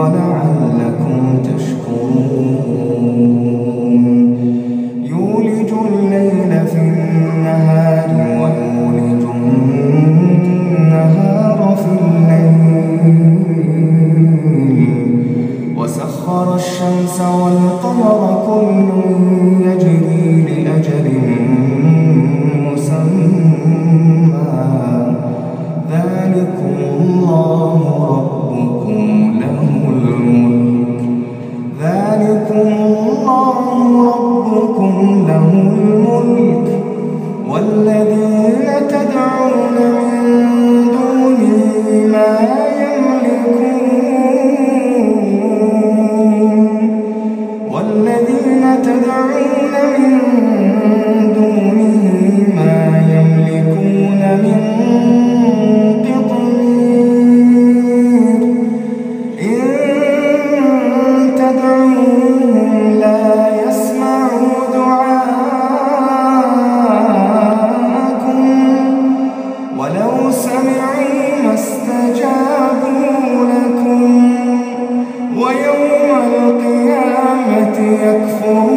ولعلكم تشكرون. يولج الليل في النهار ويولج النهار في الليل. وسخر الشمس والقمر كل يجري لأجل Oh. يكفر